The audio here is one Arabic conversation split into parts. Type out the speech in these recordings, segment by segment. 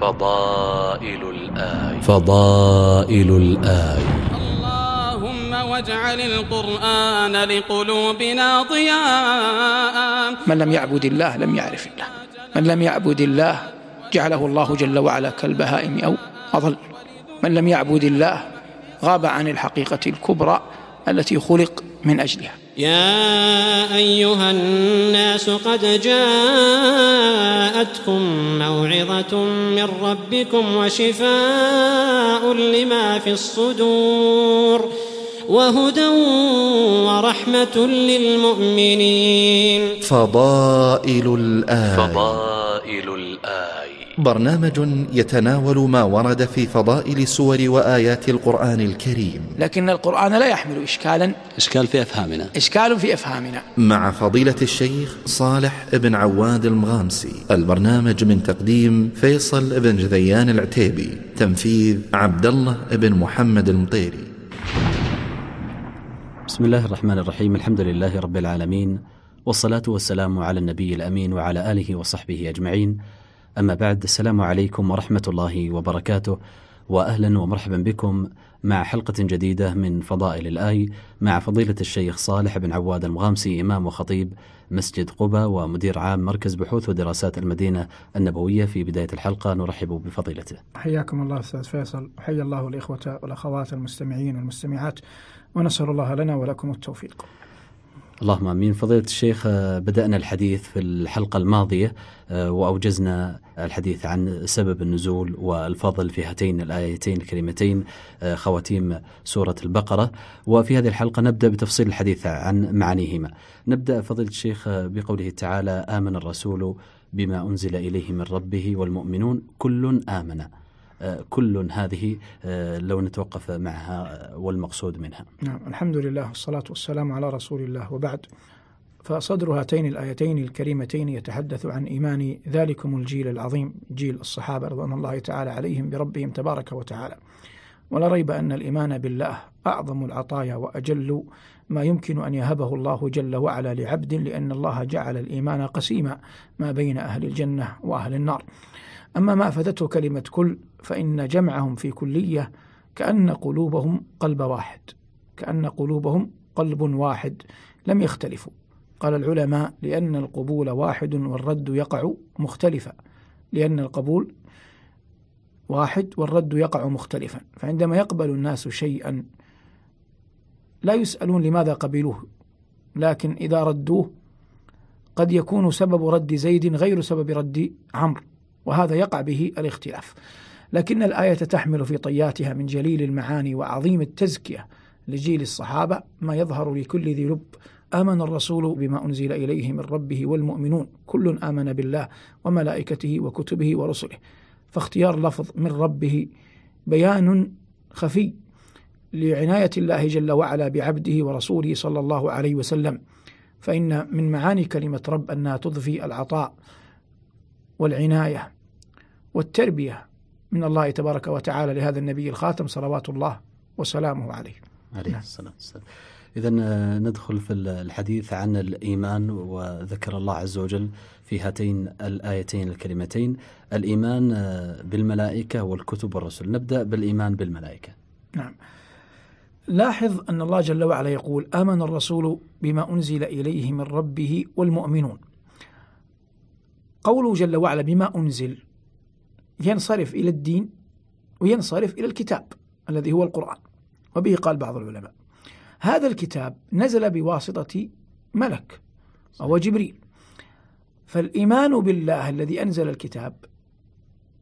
فضائل الآي. فضائل الآي. اللهم واجعل القرآن لقلوبنا ضياء. من لم يعبد الله لم يعرف الله. من لم يعبد الله جعله الله جل وعلا كالبهائم أو أضل. من لم يعبد الله غاب عن الحقيقة الكبرى التي خلق من أجلها. يا أيها الناس قد جاءتكم موعظة من ربكم وشفاء لما في الصدور وهدى ورحمة للمؤمنين. فضائل الآي فضائل برنامج يتناول ما ورد في فضائل سور وآيات القرآن الكريم. لكن القرآن لا يحمل إشكالا. إشكال في أفهامنا. إشكال في أفهامنا. مع فضيلة الشيخ صالح بن عواد المغامسي البرنامج من تقديم فيصل بن جذيان العتيبي تنفيذ عبد الله بن محمد المطيري. بسم الله الرحمن الرحيم الحمد لله رب العالمين والصلاة والسلام على النبي الأمين وعلى آله وصحبه أجمعين. أما بعد السلام عليكم ورحمة الله وبركاته وأهلا ومرحبا بكم مع حلقة جديدة من فضائل الآي مع فضيلة الشيخ صالح بن عواد المغامسي إمام وخطيب مسجد قبة ومدير عام مركز بحوث ودراسات المدينة النبوية في بداية الحلقة نرحب بفضيلته. حياكم الله أستاذ فيصل وحيا الله الإخوة والأخوات المستمعين والمستمعات ونسأل الله لنا ولكم التوفيق. اللهم آمين فضيلة الشيخ آه، بدأنا الحديث في الحلقة الماضية آه، وأوجزنا الحديث عن سبب النزول والفضل في هاتين الآيتين الكريمتين آه، خواتيم سورة البقرة وفي هذه الحلقة نبدأ بتفصيل الحديث عن معانيهما. نبدأ فضيلة الشيخ بقوله تعالى آمن الرسول بما أنزل إليه من ربه والمؤمنون كل آمن. كل هذه لو نتوقف معها والمقصود منها. نعم الحمد لله والصلاة والسلام على رسول الله. وبعد فصدر هاتين الآيتين الكريمتين يتحدث عن إيمان ذلكم الجيل العظيم جيل الصحابة رضوان الله تعالى عليهم بربهم تبارك وتعالى. ولا ريب أن الإيمان بالله أعظم العطايا وأجل ما يمكن أن يهبه الله جل وعلا لعبد لأن الله جعل الإيمان قسيما ما بين أهل الجنة وأهل النار. أما ما أفادته كلمة كل فإن جمعهم في كلية كأن قلوبهم قلب واحد كأن قلوبهم قلب واحد لم يختلفوا. قال العلماء لأن القبول واحد والرد يقع مختلفا لأن القبول واحد والرد يقع مختلفا. فعندما يقبل الناس شيئا لا يسألون لماذا قبلوه لكن إذا ردوه قد يكون سبب رد زيد غير سبب رد عمرو. وهذا يقع به الاختلاف. لكن الآية تحمل في طياتها من جليل المعاني وعظيم التزكية لجيل الصحابة ما يظهر لكل ذي لب آمن الرسول بما أنزل إليه من ربه والمؤمنون كل آمن بالله وملائكته وكتبه ورسله. فاختيار لفظ من ربه بيان خفي لعناية الله جل وعلا بعبده ورسوله صلى الله عليه وسلم. فإن من معاني كلمة رب أنها تضفي العطاء والعناية والتربية من الله تبارك وتعالى لهذا النبي الخاتم صلوات الله وسلامه عليه. عليه نعم. الصلاة والسلام إذا آه، ندخل في الحديث عن الإيمان وذكر الله عز وجل في هاتين الآيتين الكلمتين الإيمان آه، بالملائكة والكتب والرسل. نبدأ بالإيمان بالملائكة. نعم. لاحظ أن الله جل وعلا يقول آمن الرسول بما أنزل إليه من ربه والمؤمنون. قوله جل وعلا بما أنزل ينصرف إلى الدين وينصرف إلى الكتاب الذي هو القرآن وبه قال بعض العلماء. هذا الكتاب نزل بواسطة ملك وهو جبريل. فالإيمان بالله الذي أنزل الكتاب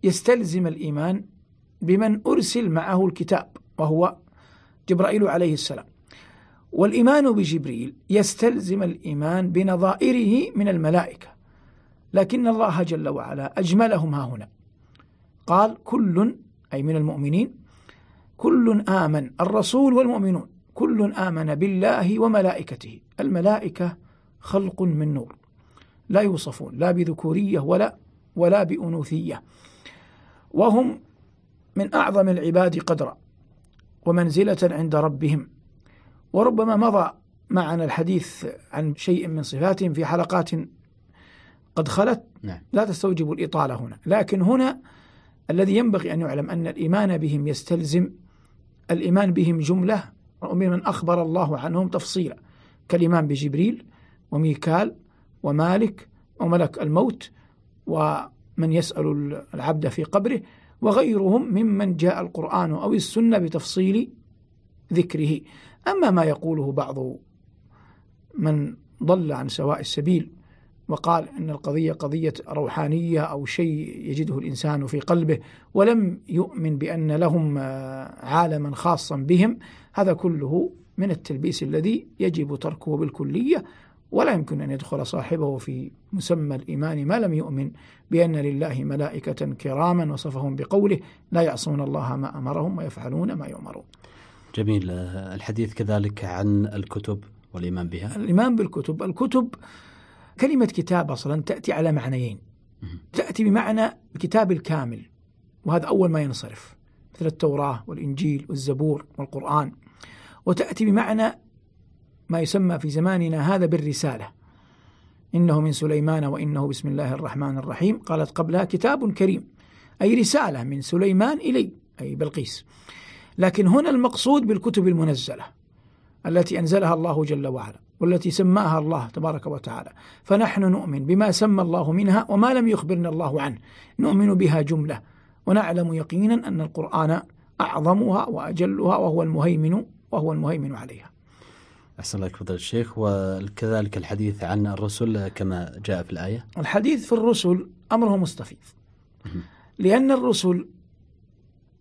يستلزم الإيمان بمن أرسل معه الكتاب وهو جبرائيل عليه السلام. والإيمان بجبريل يستلزم الإيمان بنظائره من الملائكة. لكن الله جل وعلا أجملهم ها هنا. قال كل أي من المؤمنين كل آمن الرسول والمؤمنون كل آمن بالله وملائكته. الملائكة خلق من نور. لا يوصفون لا بذكورية ولا ولا بأنوثية. وهم من أعظم العباد قدرا ومنزلة عند ربهم. وربما مضى معنا الحديث عن شيء من صفاتهم في حلقات قد خلت نعم. لا تستوجب الإطالة هنا. لكن هنا الذي ينبغي أن يعلم أن الإيمان بهم يستلزم الإيمان بهم جملة وممن أخبر الله عنهم تفصيلا. كالإيمان بجبريل وميكال ومالك وملك الموت ومن يسأل العبد في قبره وغيرهم ممن جاء القرآن أو السنة بتفصيل ذكره. أما ما يقوله بعض من ضل عن سواء السبيل وقال أن القضية قضية روحانية أو شيء يجده الإنسان في قلبه ولم يؤمن بأن لهم عالما خاصا بهم هذا كله من التلبيس الذي يجب تركه بالكلية ولا يمكن أن يدخل صاحبه في مسمى الإيمان ما لم يؤمن بأن لله ملائكة كراما وصفهم بقوله لا يعصون الله ما أمرهم ويفعلون ما يؤمرون. جميل الحديث كذلك عن الكتب والإيمان بها. الإيمان بالكتب، الكتب كلمة كتاب أصلا تأتي على معنيين. تأتي بمعنى الكتاب الكامل وهذا أول ما ينصرف مثل التوراة والإنجيل والزبور والقرآن. وتأتي بمعنى ما يسمى في زماننا هذا بالرسالة. إنه من سليمان وإنه بسم الله الرحمن الرحيم. قالت قبلها كتاب كريم. أي رسالة من سليمان إلي أي بلقيس. لكن هنا المقصود بالكتب المنزلة التي أنزلها الله جل وعلا. والتي سماها الله تبارك وتعالى. فنحن نؤمن بما سمى الله منها وما لم يخبرنا الله عنه. نؤمن بها جملة. ونعلم يقينا أن القرآن أعظمها وأجلها وهو المهيمن وهو المهيمن عليها. أحسن الله فضل الشيخ. وكذلك الحديث عن الرسل كما جاء في الآية. الحديث في الرسل أمره مستفيض. لأن الرسل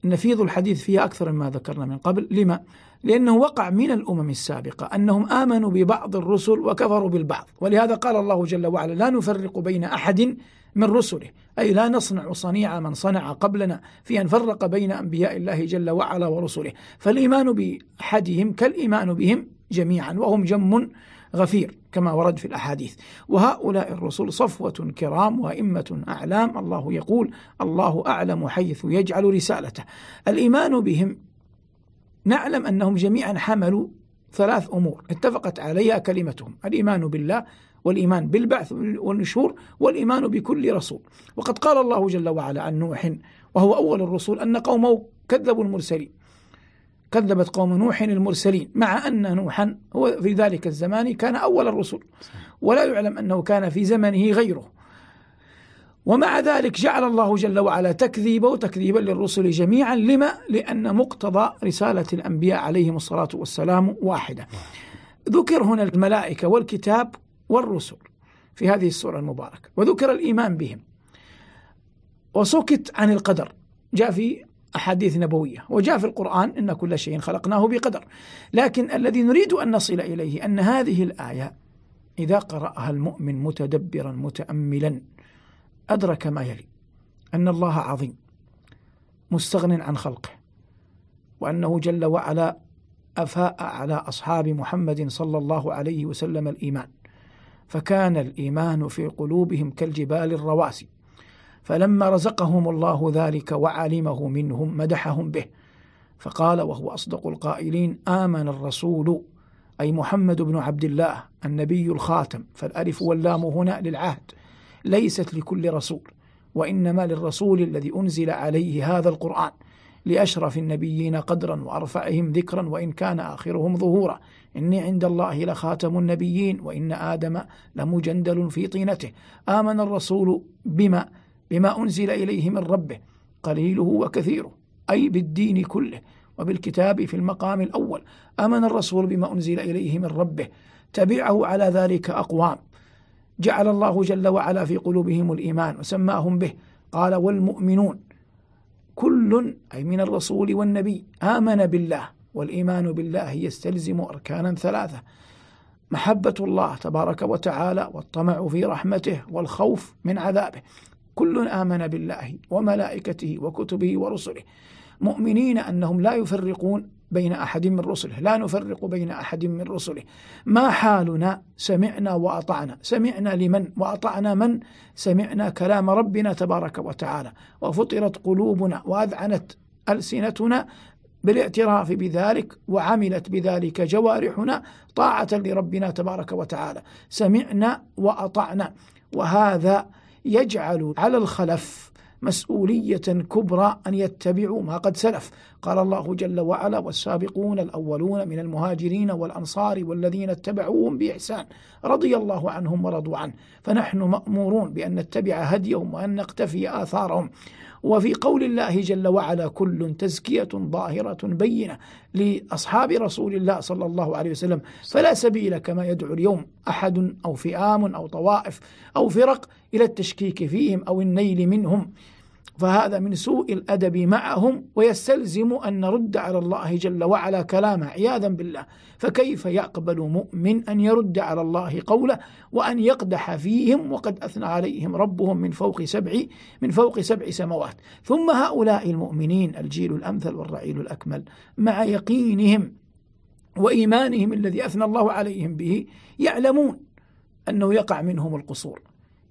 نفيض الحديث فيها أكثر مما ذكرنا من قبل. لما؟ لأنه وقع من الأمم السابقة أنهم آمنوا ببعض الرسل وكفروا بالبعض. ولهذا قال الله جل وعلا لا نفرق بين أحد من رسله. أي لا نصنع صنيع من صنع قبلنا في أن فرق بين أنبياء الله جل وعلا ورسله. فالإيمان بأحدهم كالإيمان بهم جميعا وهم جم غفير كما ورد في الأحاديث. وهؤلاء الرسل صفوة كرام وأئمة أعلام الله يقول الله أعلم حيث يجعل رسالته. الإيمان بهم نعلم أنهم جميعا حملوا ثلاث أمور. اتفقت عليها كلمتهم الإيمان بالله والإيمان بالبعث والنشور والإيمان بكل رسول. وقد قال الله جل وعلا عن نوح وهو أول الرسول أن قومه كذبوا المرسلين. كذبت قوم نوح المرسلين مع أن نوحا هو في ذلك الزمان كان أول الرسل. ولا يعلم أنه كان في زمنه غيره. ومع ذلك جعل الله جل وعلا تكذيبه تكذيبا للرسل جميعا. لما؟ لأن مقتضى رسالة الأنبياء عليهم الصلاة والسلام واحدة. ذكر هنا الملائكة والكتاب والرسل في هذه السورة المباركة وذكر الإيمان بهم. وسكت عن القدر. جاء في أحاديث نبوية وجاء في القرآن إن كل شيء خلقناه بقدر. لكن الذي نريد أن نصل إليه أن هذه الآية إذا قرأها المؤمن متدبرا متأملا أدرك ما يلي أن الله عظيم مستغن عن خلقه وأنه جل وعلا أفاء على أصحاب محمد صلى الله عليه وسلم الإيمان فكان الإيمان في قلوبهم كالجبال الرواسي فلما رزقهم الله ذلك وعلمه منهم مدحهم به فقال وهو أصدق القائلين آمن الرسول أي محمد بن عبد الله النبي الخاتم فالألف واللام هنا للعهد. ليست لكل رسول وإنما للرسول الذي أنزل عليه هذا القرآن لأشرف النبيين قدرا وأرفعهم ذكرا وإن كان آخرهم ظهورا. إني عند الله لخاتم النبيين وإن آدم لمجندل في طينته. آمن الرسول بما بما أنزل إليه من ربه قليله وكثيره أي بالدين كله وبالكتاب في المقام الأول. آمن الرسول بما أنزل إليه من ربه. تبعه على ذلك أقوام. جعل الله جل وعلا في قلوبهم الإيمان وسماهم به. قال والمؤمنون كل أي من الرسول والنبي آمن بالله والإيمان بالله يستلزم أركانا ثلاثة. محبة الله تبارك وتعالى والطمع في رحمته والخوف من عذابه. كل آمن بالله وملائكته وكتبه ورسله. مؤمنين أنهم لا يفرقون بين أحد من رسله. لا نفرق بين أحد من رسله. ما حالنا؟ سمعنا وأطعنا. سمعنا لمن؟ وأطعنا من؟ سمعنا كلام ربنا تبارك وتعالى. وفطرت قلوبنا وأذعنت ألسنتنا بالاعتراف بذلك وعملت بذلك جوارحنا طاعة لربنا تبارك وتعالى. سمعنا وأطعنا. وهذا يجعل على الخلف مسؤولية كبرى أن يتبعوا ما قد سلف. قال الله جل وعلا والسابقون الأولون من المهاجرين والأنصار والذين اتبعوهم بإحسان رضي الله عنهم ورضوا عنه. فنحن مأمورون بأن نتبع هديهم وأن نقتفي آثارهم. وفي قول الله جل وعلا كل تزكية ظاهرة بينة لأصحاب رسول الله صلى الله عليه وسلم. فلا سبيل كما يدعو اليوم أحد أو فئام أو طوائف أو فرق إلى التشكيك فيهم أو النيل منهم فهذا من سوء الأدب معهم ويستلزم أن نرد على الله جل وعلا كلامه عياذا بالله. فكيف يقبل مؤمن أن يرد على الله قوله وأن يقدح فيهم؟ وقد أثنى عليهم ربهم من فوق سبع من فوق سبع سماوات. ثم هؤلاء المؤمنين الجيل الأمثل والرعيل الأكمل مع يقينهم وإيمانهم الذي أثنى الله عليهم به يعلمون أنه يقع منهم القصور.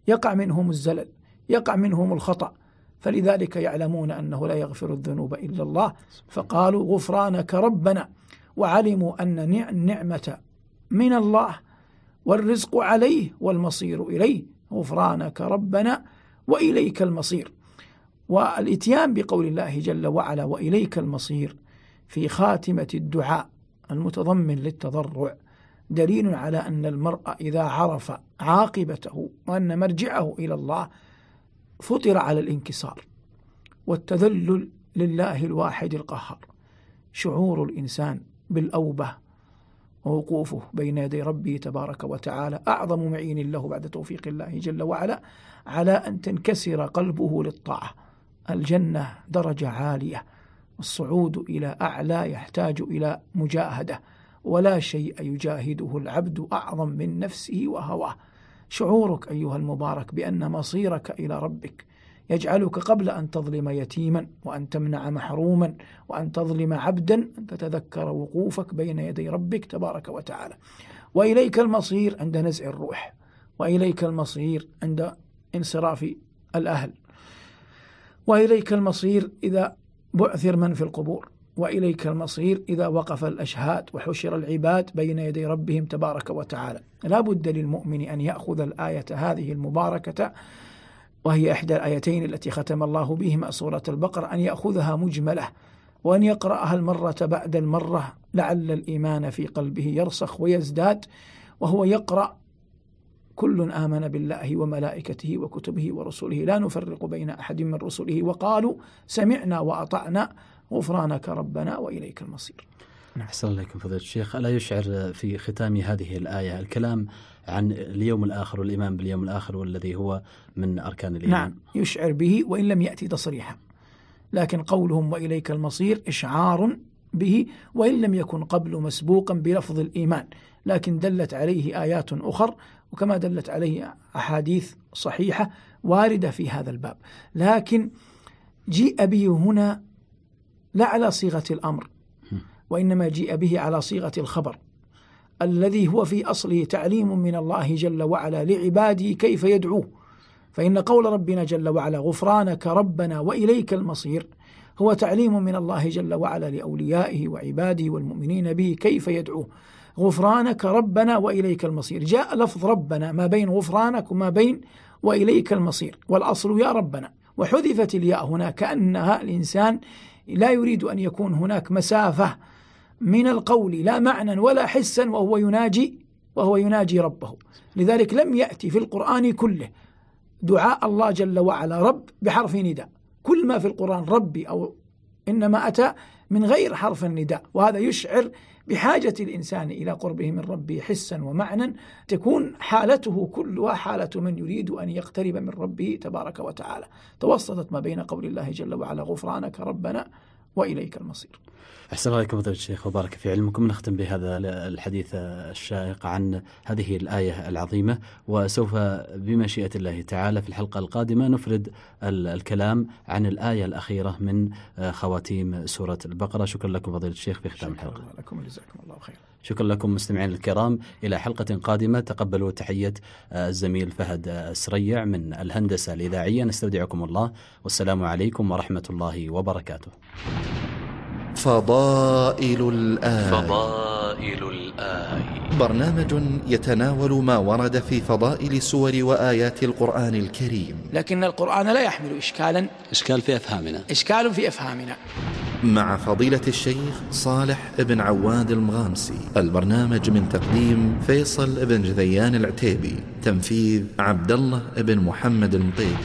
يقع منهم الزلل يقع منهم الخطأ. فلذلك يعلمون أنه لا يغفر الذنوب إلا الله. فقالوا غفرانك ربنا. وعلموا أن النعمه من الله والرزق عليه والمصير إليه. غفرانك ربنا وإليك المصير. والإتيان بقول الله جل وعلا وإليك المصير في خاتمة الدعاء المتضمن للتضرع دليل على أن المرء إذا عرف عاقبته وأن مرجعه إلى الله فطر على الانكسار والتذلل لله الواحد القهار. شعور الإنسان بالأوبة ووقوفه بين يدي ربه تبارك وتعالى أعظم معين له بعد توفيق الله جل وعلا على أن تنكسر قلبه للطاعة. الجنة درجة عالية الصعود إلى أعلى يحتاج إلى مجاهدة. ولا شيء يجاهده العبد أعظم من نفسه وهواه. شعورك أيها المبارك بأن مصيرك إلى ربك. يجعلك قبل أن تظلم يتيما وأن تمنع محروما وأن تظلم عبدا أن تتذكر وقوفك بين يدي ربك تبارك وتعالى. وإليك المصير عند نزع الروح. وإليك المصير عند انصراف الأهل. وإليك المصير إذا بعثر من في القبور. وإليك المصير إذا وقف الأشهاد وحشر العباد بين يدي ربهم تبارك وتعالى. لا بد للمؤمن أن يأخذ الآية هذه المباركة وهي إحدى الآيتين التي ختم الله بهما سورة البقرة أن يأخذها مجملة وأن يقرأها المرة بعد المرة لعل الإيمان في قلبه يرسخ ويزداد وهو يقرأ كل آمن بالله وملائكته وكتبه ورسله لا نفرق بين أحد من رسله وقالوا سمعنا وأطعنا غفرانك ربنا وإليك المصير. نعم. أحسن عليكم فضيلة الشيخ. ألا يشعر في ختام هذه الآية الكلام عن اليوم الآخر والإيمان باليوم الآخر والذي هو من أركان الإيمان؟ نعم. يشعر به وإن لم يأتي تصريحا. لكن قولهم وإليك المصير إشعار به وإن لم يكن قبل مسبوقا بلفظ الإيمان. لكن دلت عليه آيات أخر وكما دلت عليه أحاديث صحيحة واردة في هذا الباب. لكن جيء به هنا لا على صيغة الأمر وإنما جيء به على صيغة الخبر الذي هو في أصله تعليم من الله جل وعلا لعباده كيف يدعوه. فإن قول ربنا جل وعلا غفرانك ربنا وإليك المصير هو تعليم من الله جل وعلا لأوليائه وعباده والمؤمنين به كيف يدعوه. غفرانك ربنا وإليك المصير. جاء لفظ ربنا ما بين غفرانك وما بين وإليك المصير والأصل يا ربنا. وحذفت الياء هنا كأنها الإنسان لا يريد أن يكون هناك مسافة من القول لا معنى ولا حسا وهو يناجي وهو يناجي ربه. لذلك لم يأتي في القرآن كله دعاء الله جل وعلا رب بحرف نداء. كل ما في القرآن ربي أو إنما أتى من غير حرف النداء وهذا يشعر بحاجة الإنسان إلى قربه من ربه حسا ومعنى تكون حالته كلها حالة من يريد أن يقترب من ربه تبارك وتعالى. توسطت ما بين قول الله جل وعلا غفرانك ربنا وإليك المصير. أحسن الله عليكم فضيلة الشيخ وبارك في علمكم. نختم بهذا الحديث الشائق عن هذه الآية العظيمة وسوف بمشيئة الله تعالى في الحلقة القادمة نفرد الكلام عن الآية الأخيرة من خواتيم سورة البقرة. شكرا لكم فضيلة الشيخ في ختام الحلقة. شكرا لكم جزاكم الله خير شكرا لكم مستمعين الكرام. إلى حلقة قادمة تقبلوا تحية الزميل فهد السريع من الهندسة الإذاعية. نستودعكم الله والسلام عليكم ورحمة الله وبركاته. فضائل الآية فضائل الآي. برنامج يتناول ما ورد في فضائل سور وآيات القرآن الكريم. لكن القرآن لا يحمل إشكالا. إشكال في أفهامنا. إشكال في أفهامنا. مع فضيلة الشيخ صالح بن عواد المغامسي. البرنامج من تقديم فيصل بن جذيان العتيبي. تنفيذ عبد الله بن محمد المطيب